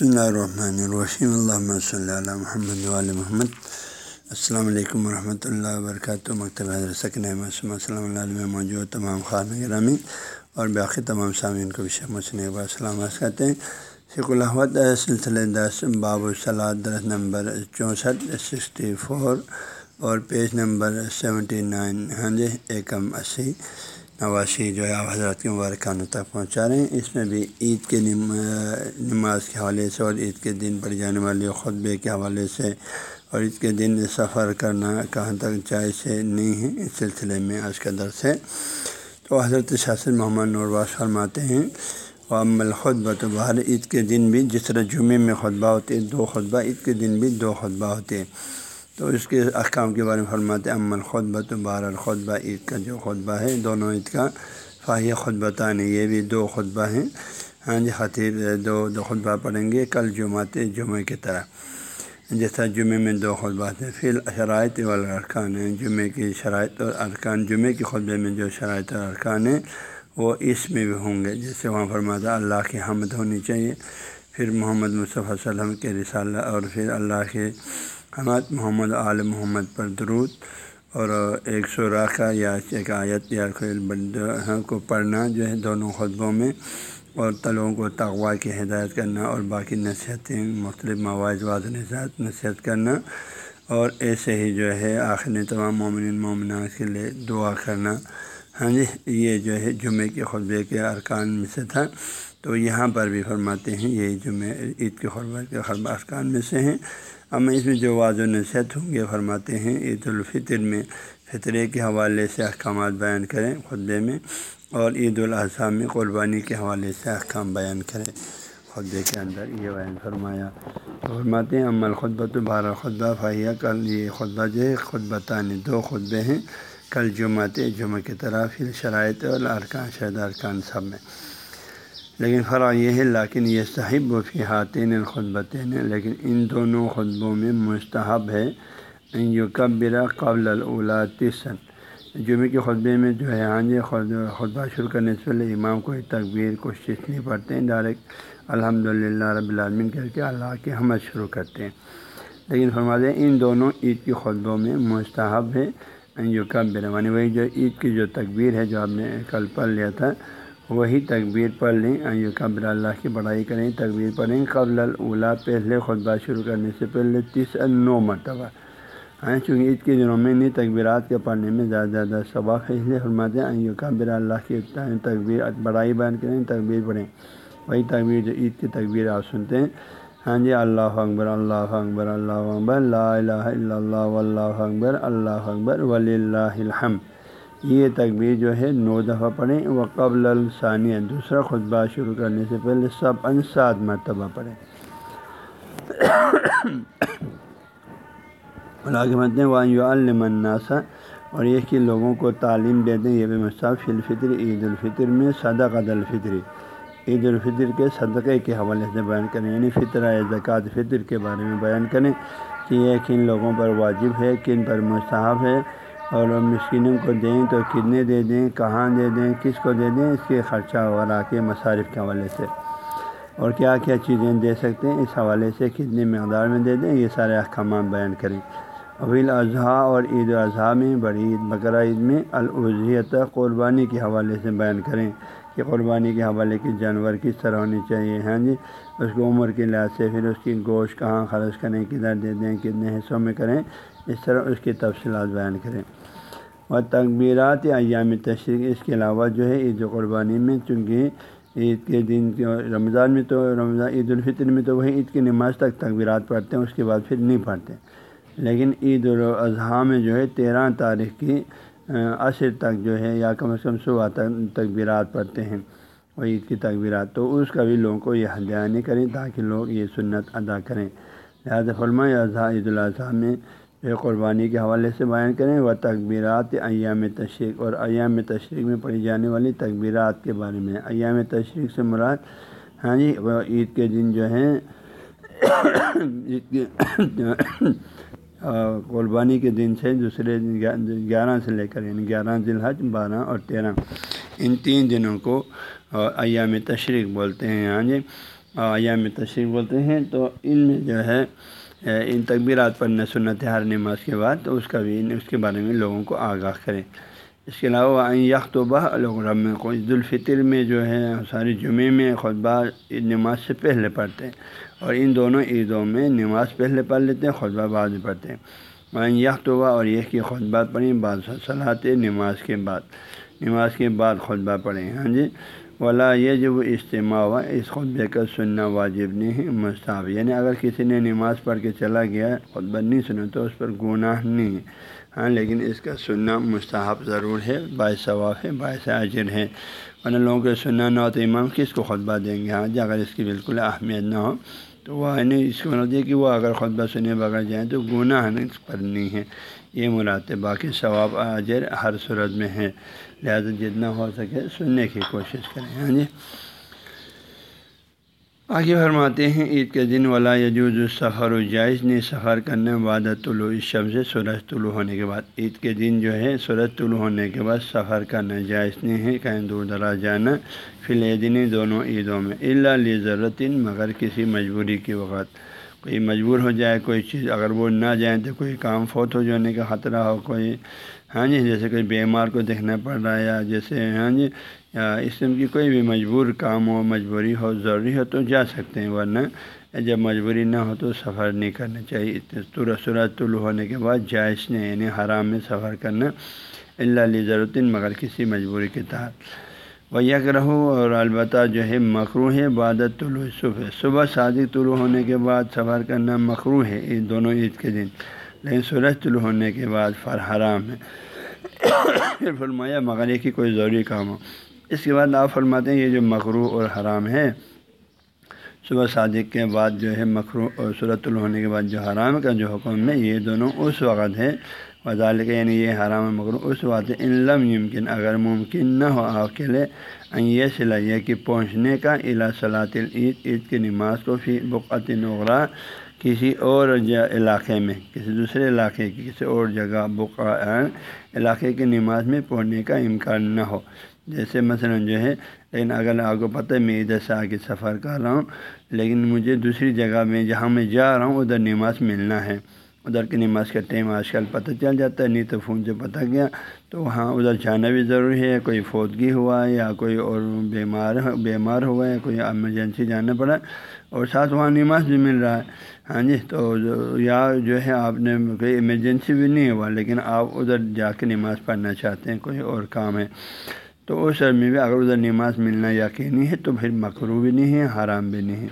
بسم اللہ الرحمن الرحیم اللہ صلی اللہ محمد علیہ محمد السلام علیکم ورحمۃ اللہ وبرکاتہ مکتبہ سکن السلام علیہ میں موجود تمام خان گرامی اور باقی تمام سامعین کو بھی شیخ مسن السلام کرتے ہیں شیخ الحمد سلسلہ دس باب الصلاح درس نمبر چونسٹھ سکسٹی فور اور پیج نمبر سیونٹی نائن ہاں جی ایکم اسی نواسی جو ہے آپ حضرات کے مبارکانوں تک پہنچا رہے ہیں۔ اس میں بھی عید کے نماز کے حوالے سے اور عید کے دن پڑھ جانے والے خطبے کے حوالے سے اور عید کے دن سفر کرنا کہاں تک جائز سے نہیں ہے، اس سلسلے میں آج کا درس ہے۔ تو حضرت شاثر محمد نورواز فرماتے ہیں عمل خطبہ تو باہر عید کے دن بھی جس طرح جمعے میں خطبہ ہوتے، دو خطبہ عید کے دن بھی دو خطبہ ہوتے۔ ہیں تو اس کے احکام کے بارے میں فرماتے عمل خطبہ تو بہر الخطبہ، عید کا جو خطبہ ہے، دونوں عید کا فاہیہ خطبہ یہ بھی دو خطبہ ہیں۔ ہاں جی خطیب، دو دو خطبہ پڑھیں گے، کل جمعات جمعہ کی طرح۔ جیسا جمعے میں دو خطبہ تھے پھر شرائط والارکان ہیں۔ جمعے کی شرائط اور ارکان، جمعے کے خطبے میں جو شرائط اور ارکان ہیں، وہ اس میں بھی ہوں گے۔ جیسے وہاں فرماتا اللہ کی حمد ہونی چاہیے۔ پھر محمد مصطفیٰ وسلم کے رسالہ اور پھر اللہ کے حمد محمد عال محمد پر درود۔ اور ایک سو راکہ یا ایک آیت یا کو پڑھنا جو ہے دونوں خطبوں میں، اور تلوں کو تغوا کی ہدایت کرنا اور باقی نصیحتیں، مختلف مواعظ واضح نصیحت نصیحت کرنا۔ اور ایسے ہی جو ہے آخر تمام مومن مومنہ کے لیے دعا کرنا۔ ہاں جی یہ جو ہے جمعے کے خطبے کے ارکان میں سے تھا۔ تو یہاں پر بھی فرماتے ہیں یہی جمعہ عید کے خطبہ کے خربہ ارکان میں سے ہیں۔ اما اس میں جو واضح نصیحت ہوں گے، فرماتے ہیں، عید الفطر میں فطرے کے حوالے سے احکامات بیان کریں خطبے میں اور عید الاضحیٰ میں قربانی کے حوالے سے احکام بیان کریں۔ خطبے کے اندر یہ بیان فرمایا۔ فرماتے ہیں عمل خطبہ تو بارہ خطبہ فاہیہ کل یہ خطبہ جو ہے خطبہ دو خطبے ہیں۔ کل جمعہ جمعہ کی طرح پھر شرائط اور ارکان، شاید ارکان سب میں۔ لیکن فرا یہ ہے، لیکن یہ صحیح و فی حاطین الخطبتین، لیکن ان دونوں خطبوں میں مستحب ہے یو قبرا قبل الاولاتسن جمعے کے خطبے میں جو ہے ہاں جی خطبہ شروع کرنے سے پہلے امام کو تقبیر کوشش نہیں پڑھتے ہیں، ڈائریکٹ الحمد للہ رب العالمین کر کے اللہ کے حمد شروع کرتے ہیں۔ لیکن فرماتے ہیں، ان دونوں عید کے خطبوں میں مستحب ہے یو قبر یعنی وہی جو عید کی جو تقبیر ہے جو آپ نے کل پڑھ لیا تھا وہی تقبیر پڑھ لیں قبر اللہ کی بڑائی کریں تقبیر پڑھیں۔ قبل الاولا پہلے خطبہ شروع کرنے سے پہلے تیس نو مرتبہ۔ ہاں چونکہ عید کے دنوں میں نہیں تقبیرات کے پڑھنے میں زیادہ زیادہ ثباق ہے، اس لیے حرمات ہیں قبر اللہ کی تقبیر بڑائی بیان کریں تقبیر پڑھیں۔ وہی تقبیر جو عید کی تقبیر آپ سنتے ہیں۔ ہاں جی اللہ اکبر اللہ اکبر اللہ اکبر، لا الہ الا اللہ، واللہ اکبر، اللہ اکبر ولی اللہ الحمد۔ یہ تقبیر جو ہے نو دفعہ پڑھیں وہ قبل الثانیہ دوسرا خطبہ شروع کرنے سے پہلے سب ان سات مرتبہ پڑھیں۔ ہیں وہاں اور یہ کہ لوگوں کو تعلیم دے دیں، یہ بھی مصعف الفطر، عید الفطر میں صدق عد الفطری عید الفطر کے صدقے کے حوالے سے بیان کریں یعنی فطرہ، زکوٰۃ فطر کے بارے میں بیان کریں کہ یہ کن لوگوں پر واجب ہے، کن پر مصحف ہے اور مسکینوں کو دیں تو کتنے دے دیں، کہاں دے دیں، کس کو دے دیں، اس کے خرچہ وغیرہ کے مصارف کے حوالے سے۔ اور کیا کیا چیزیں دے سکتے ہیں؟ اس حوالے سے کتنی مقدار میں دے دیں، یہ سارے احکامات بیان کریں۔ ابیل الاضحیٰ اور عید الاضحیٰ میں، بڑی عید، بقرہ عید میں العضیت قربانی کے حوالے سے بیان کریں کہ قربانی کے حوالے کی جانور کس طرح ہونی چاہیے ہاں جی؟ اس کو عمر کے لحاظ سے، پھر اس کی گوشت کہاں خرچ کریں، کدھر دے دیں، کتنے حصوں میں کریں، اس طرح اس کی تفصیلات بیان کریں۔ اور تقبیرات ایام تشریق، اس کے علاوہ جو ہے عید قربانی میں، چونکہ عید کے دن رمضان میں تو رمضان، عید الفطر میں تو وہی عید کی نماز تک تقبیرات پڑھتے ہیں، اس کے بعد پھر نہیں پڑھتے۔ لیکن عید الاضحیٰ میں جو ہے تیرہ تاریخ کی عصر تک جو ہے یا کم از کم صبح تک تقبیرات پڑھتے ہیں وہ عید کی تقبیرات تو اس کا بھی لوگوں کو یہ ہدیہ نہیں کریں تاکہ لوگ یہ سنت ادا کریں۔ لہٰذا فرمائے اضحیٰ عید الاضحیٰ میں یہ قربانی کے حوالے سے بیان کریں وہ تقبیرات ایام تشریق، اور ایام تشریق میں پڑھی جانے والی تقبیرات کے بارے میں۔ ایام تشریق سے مراد ہاں جی وہ عید کے دن جو ہیں، عید کے قربانی کے دن سے دوسرے گیارہ سے لے کر یعنی گیارہ ذی الحج بارہ اور تیرہ۔ ان تین دنوں کو ایام تشریق بولتے ہیں ہاں جی۔ ایام تشریف بولتے ہیں، تو ان میں جو ہے ان تقبیرات پڑھنا سنت ہر نماز کے بعد تو اس کا بھی، اس کے بارے میں لوگوں کو آگاہ کریں۔ اس کے علاوہ یکتبہ لوگ رب میں عید الفطر میں جو ہے ساری جمعے میں خطبہ نماز سے پہلے پڑھتے ہیں۔ اور ان دونوں عیدوں میں نماز پہلے پڑھ لیتے ہیں، خطبہ بعد میں پڑھتے ہیں۔ یکتبہ اور یہ کہ خطبہ پڑھیں بعض صلاحات نماز کے بعد۔ نماز کے بعد خطبہ پڑھیں۔ ہاں جی؟ ولا یہ جو وہ اجتماع ہوا اس خطبے کا سننا واجب نہیں ہے مستحب۔ یعنی اگر کسی نے نماز پڑھ کے چلا گیا، خطبہ نہیں سنا تو اس پر گناہ نہیں۔ ہے ہاں لیکن اس کا سننا مستحب ضرور ہے، باعث ثواف ہے، باعث اجر ہے۔ ورنہ لوگوں کے سننا نہ ہو تو امام کس کو خطبہ دیں گے؟ ہاں جی اگر اس کی بالکل اہمیت نہ ہو تو وہ یعنی اس کو مطلب کہ وہ اگر خطبہ سنے بغیر جائیں تو گناہ پر نہیں ہے۔ یہ مراد ہے باقی ثواب اجر ہر صورت میں ہے لہٰذا جتنا ہو سکے سننے کی کوشش کریں۔ ہاں جی۔ آگے فرماتے ہیں، عید کے دن والا یجوز سفر و جائز نے سفر کرنے بعد طلوع اس شب سے سورج طلوع ہونے کے بعد۔ عید کے دن جو ہے، سورج طلوع ہونے کے بعد سفر کرنا جائز نہیں ہے۔ کہیں دور دراز جانا فی الدین دونوں عیدوں میں۔ اللہ لی ضرورت مگر کسی مجبوری کے وقت۔ کوئی مجبور ہو جائے، کوئی چیز اگر وہ نہ جائیں تو کوئی کام فوت ہو جانے کا خطرہ ہو، کوئی ہاں جی جیسے کوئی بیمار کو دیکھنا پڑ رہا ہے یا جیسے ہاں جی یا اس قسم کی کوئی بھی مجبور کام ہو، مجبوری ہو، ضروری ہو تو جا سکتے ہیں، ورنہ جب مجبوری نہ ہو تو سفر نہیں کرنا چاہیے۔ سورج طلوع ہونے کے بعد جائز نے یعنی حرام میں سفر کرنا اللہ علی ضرورت مگر کسی مجبوری کے تحت۔ وہ یک رہو اور البتہ جو ہے مقروع ہے بادت طلوع صبح۔ صبح صادق طلوع ہونے کے بعد سفر کرنا مقروع ہے عید دونوں عید کے دن۔ لیکن سورج طلوع ہونے کے بعد فر حرام ہے۔ پھر فرمایا، مغرب کی کوئی ضروری کام ہو۔ اس کے بعد آپ فرماتے ہیں یہ جو مقروع اور حرام ہے صبح صادق کے بعد جو ہے مخرو اور صورت ہونے کے بعد جو حرام کا جو حکم ہے، یہ دونوں اس وقت ہے وزال کے یعنی یہ حرام مغرو اس وقت ان لم یمکن، اگر ممکن نہ ہو آپ کے لیے یہ صلاحیہ کہ پہنچنے کا الا صلاۃ العید، عید کی نماز کو فی بقعت نغرا کسی اور علاقے میں، کسی دوسرے علاقے کی، کسی اور جگہ بقع علاقے کی نماز میں پڑھنے کا امکان نہ ہو۔ جیسے مثلا جو ہے، لیکن اگر آپ کو پتہ ہے، میں ادھر سے آگے سفر کر رہا ہوں، لیکن مجھے دوسری جگہ میں جہاں میں جا رہا ہوں، ادھر نماز ملنا ہے۔ ادھر کی نماز کا ٹائم آج کل پتہ چل جاتا ہے، نہیں تو فون سے پتہ گیا۔ تو وہاں ادھر جانا بھی ضروری ہے کوئی فوتگی ہوا ہے یا کوئی اور بیمار بیمار ہوا ہے کوئی ایمرجنسی جانا پڑا۔ اور ساتھ وہاں نماز بھی مل رہا ہے۔ ہاں جی تو یا جو ہے، آپ نے کوئی ایمرجنسی بھی نہیں ہوا، لیکن آپ ادھر جا کے نماز پڑھنا چاہتے ہیں، کوئی اور کام ہے۔ تو اس میں بھی اگر ادھر نماز ملنا یقینی ہے تو پھر مکرو بھی نہیں ہے، حرام بھی نہیں ہے۔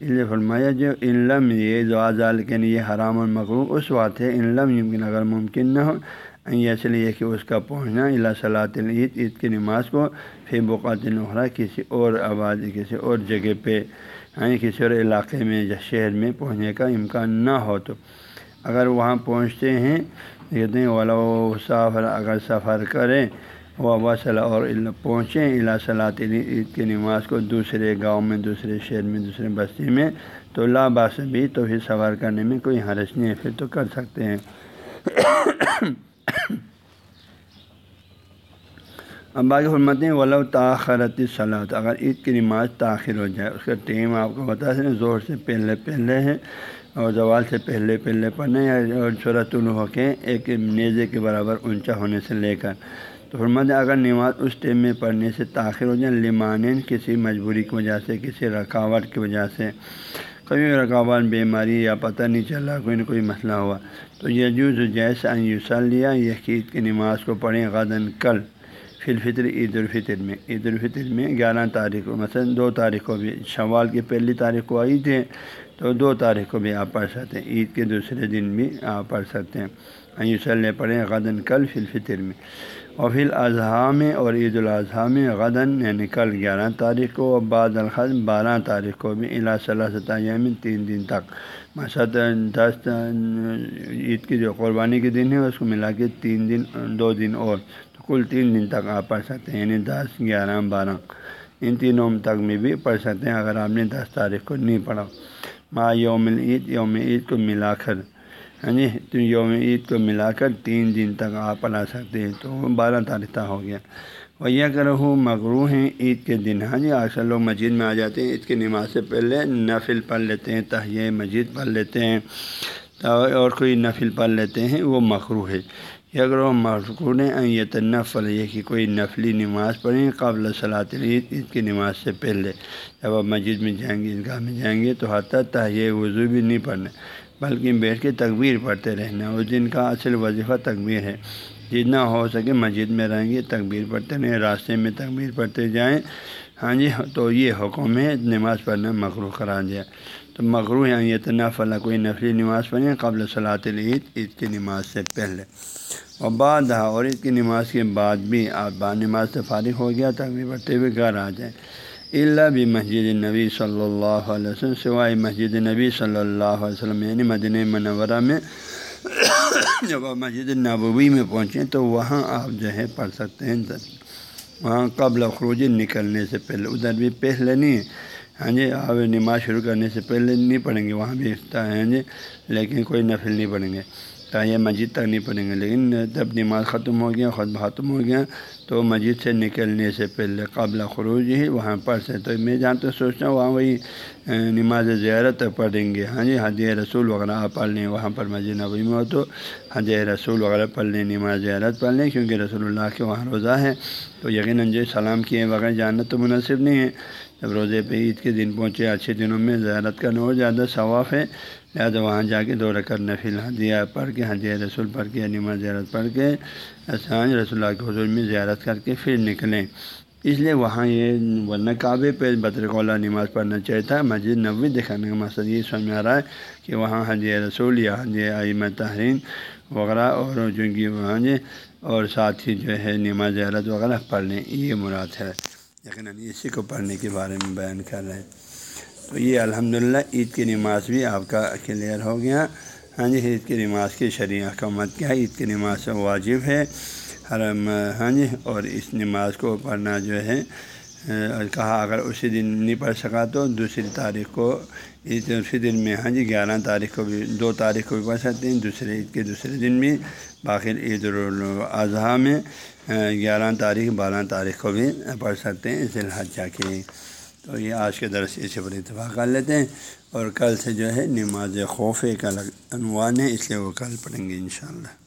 اس لیے فرمایا جو علم یہ جو آزال کے یہ حرام اور مکرو اس بات ہے علم یمکن اگر ممکن نہ ہو اس لیے کہ اس کا پہنچنا اللہ صلاح عید عید کی نماز کو، پھر بقات نخرا کسی اور آبادی کسی اور جگہ پہ یعنی کسی اور علاقے میں یا شہر میں پہنچنے کا امکان نہ ہو تو۔ اگر وہاں پہنچتے ہیں، کہتے ہیں والا سفر اگر سفر کریں وہ صلاح اور پہنچیں اللہ صلاح عید کی نماز کو دوسرے گاؤں میں، دوسرے شہر میں، دوسرے بستی میں، تو لاباس بھی تو پھر سفر کرنے میں کوئی حرج نہیں ہے، پھر تو کر سکتے ہیں۔ اب باقی فرماتے ہیں، ولو تاخرت صلاحت اگر عید کی نماز تاخیر ہو جائے، اس کا ٹیم آپ کو بتا سکیں زور سے پہلے پہلے ہے اور زوال سے پہلے پہلے پڑھنے یا صورت ہو کے ایک نیزے کے برابر اونچا ہونے سے لے کر۔ تو فرماتے ہیں، اگر نماز اس ٹیم میں پڑھنے سے تاخیر ہو جائے لمان کسی مجبوری کی وجہ سے، کسی رکاوٹ کی وجہ سے، کبھی رکاوٹ، بیماری یا پتہ نہیں چلا کوئی نہ کوئی مسئلہ ہوا۔ تو یہ جو جیسا یوسل لیا یہ عید کی نماز کو پڑھیں غدن کل، فی الفطر، عید الفطر میں۔ عید الفطر میں گیارہ تاریخ کو، مثلاً دو تاریخ کو بھی، شوال کی پہلی تاریخ کو آئی تھے تو دو تاریخ کو بھی آپ پڑھ سکتے ہیں۔ عید کے دوسرے دن بھی آپ پڑھ سکتے ہیں۔ یوسل پڑھیں غدن کل، فی الفطر میں۔ اور پھر الاضحیٰ میں اور عید الاضحیٰ میں غدن یعنی کل گیارہ تاریخ کو اور بعد الخذ بارہ تاریخ کو بھی الا صلاح ستایہ میں تین دن تک۔ مسد دس عید کی جو قربانی کے دن ہے، اس کو ملا کے تین دن، دو دن اور تو کل تین دن تک آپ پڑھ سکتے ہیں یعنی دس، گیارہ، بارہ۔ ان تینوں تک میں بھی پڑھ سکتے ہیں، اگر آپ نے دس تاریخ کو نہیں پڑھا۔ ماں یوم عید یوم عید کو ملا کر ہاں جی تو یوم عید کو ملا کر تین دن تک آپ پڑھا سکتے ہیں۔ تو بارہ تاریخ تک ہو گیا۔ ویا کرو مغرو ہیں عید کے دن ہاں جی اکثر لوگ مسجد میں آ جاتے ہیں، عید کی نماز سے پہلے نفل پڑھ لیتے ہیں تہیہ مسجد پڑھ لیتے ہیں۔ اور کوئی نفل پڑھ لیتے ہیں، وہ مغرو ہے۔ یا اگر وہ مغرون یہ تو نفل یہ کہ کوئی نفلی نماز پڑھیں قبل صلاح عید عید کی نماز سے پہلے۔ جب آپ مسجد میں جائیں گے، عیدگاہ میں جائیں گے، تو حتیٰ تہیہ وضو بھی نہیں پڑھنا۔ بلکہ بیٹھ کے تکبیر پڑھتے رہنا اس دن کا اصل وظیفہ تکبیر ہے۔ جتنا ہو سکے مسجد میں رہیں گے، تکبیر پڑھتے رہیں، راستے میں تکبیر پڑھتے جائیں۔ ہاں جی تو یہ حکم ہے، نماز پڑھنا مغرو کرا دیا۔ تو مغرو یہاں یہ فلاں کوئی نفلی نماز پڑھیں قبل صلاح العید، عید کی نماز سے پہلے۔ اور بعد اور عید کی نماز کے بعد بھی آپ با نماز سے فارغ ہو گیا، تکبیر پڑھتے ہوئے گھر آ جائیں۔ اللہ بھی مسجد نبی صلی اللہ علیہ وسلم سوائے مسجد نبی صلی اللہ علیہ وسلم یعنی مدن منورہ میں، جب آپ مسجد نبوی میں پہنچیں تو وہاں آپ جو ہے پڑھ سکتے ہیں، وہاں قبل خروج نکلنے سے پہلے، ادھر بھی پہلے نہیں ہاں جی آپ نماز شروع کرنے سے پہلے نہیں پڑھیں گے، وہاں بھی ہاں جی لیکن کوئی نفل نہیں پڑھیں گے یہ مسجد تک نہیں پڑھیں گے، لیکن جب نماز ختم ہو گیا خود ختم ہو گیا تو مسجد سے نکلنے سے پہلے قبل خروج ہی وہاں پڑھ سے تو میں جہاں تو سوچتا ہوں وہاں وہی نماز زیارت پڑھیں گے۔ ہاں جی حج رسول وغیرہ آپ پڑھ لیں وہاں پر مسجد نبی میں ہو تو حج رسول وغیرہ پڑھ لیں نماز زیارت پڑھ لیں کیونکہ رسول اللہ کے وہاں روزہ ہے۔ تو یقیناً جو سلام کیے وغیرہ جانا تو مناسب نہیں ہے۔ جب روزے پہ عید کے دن پہنچے، اچھے دنوں میں زیارت کرنا اور زیادہ ثواف ہے۔ لہٰذا وہاں جا کے دو رکعت نفل حدیہ پڑھ کے حجیہ رسول پڑھ کے، نماز زیارت پڑھ کے آسان رسول اللہ کے حضور میں زیارت کر کے پھر نکلیں اس لیے وہاں یہ ورنہ کعبے پہ بدر کولا نماز پڑھنا چاہیے تھا مسجد نبوی دکھانے کا مقصد یہ سمجھ آ رہا ہے کہ وہاں حج رسول یا حج عیم تحرین وغیرہ اور جو کہ وہاں جی اور ساتھ ہی جو ہے نماز زیارت وغیرہ پڑھ لیں یہ مراد ہے۔ یقیناً اسی کو پڑھنے کے بارے میں بیان کر رہے ہیں۔ تو یہ الحمد للہ عید کی نماز بھی آپ کا کلیئر ہو گیا۔ ہاں جی عید کی نماز کی شرح احکامت کیا ہے عید کی نماز سے واجب ہے ہر ہاں جی اور اس نماز کو پڑھنا جو ہے کہا اگر اسی دن نہیں پڑھ سکا تو دوسری تاریخ کو، عید اسی دن میں ہاں جی گیارہ تاریخ کو بھی، دو تاریخ کو بھی پڑھ سکتے ہیں، دوسرے عید کے دوسرے دن بھی باقی عید الاضحیٰ میں گیارہ تاریخ، بارہ تاریخ کو بھی پڑھ سکتے ہیں ذی الحجہ کی تو یہ آج کے درس اسے پر اتفاق کر لیتے ہیں۔ اور کل سے جو ہے نماز خوف ایک الگ عنوان ہے، اس لیے وہ کل پڑھیں گے انشاءاللہ۔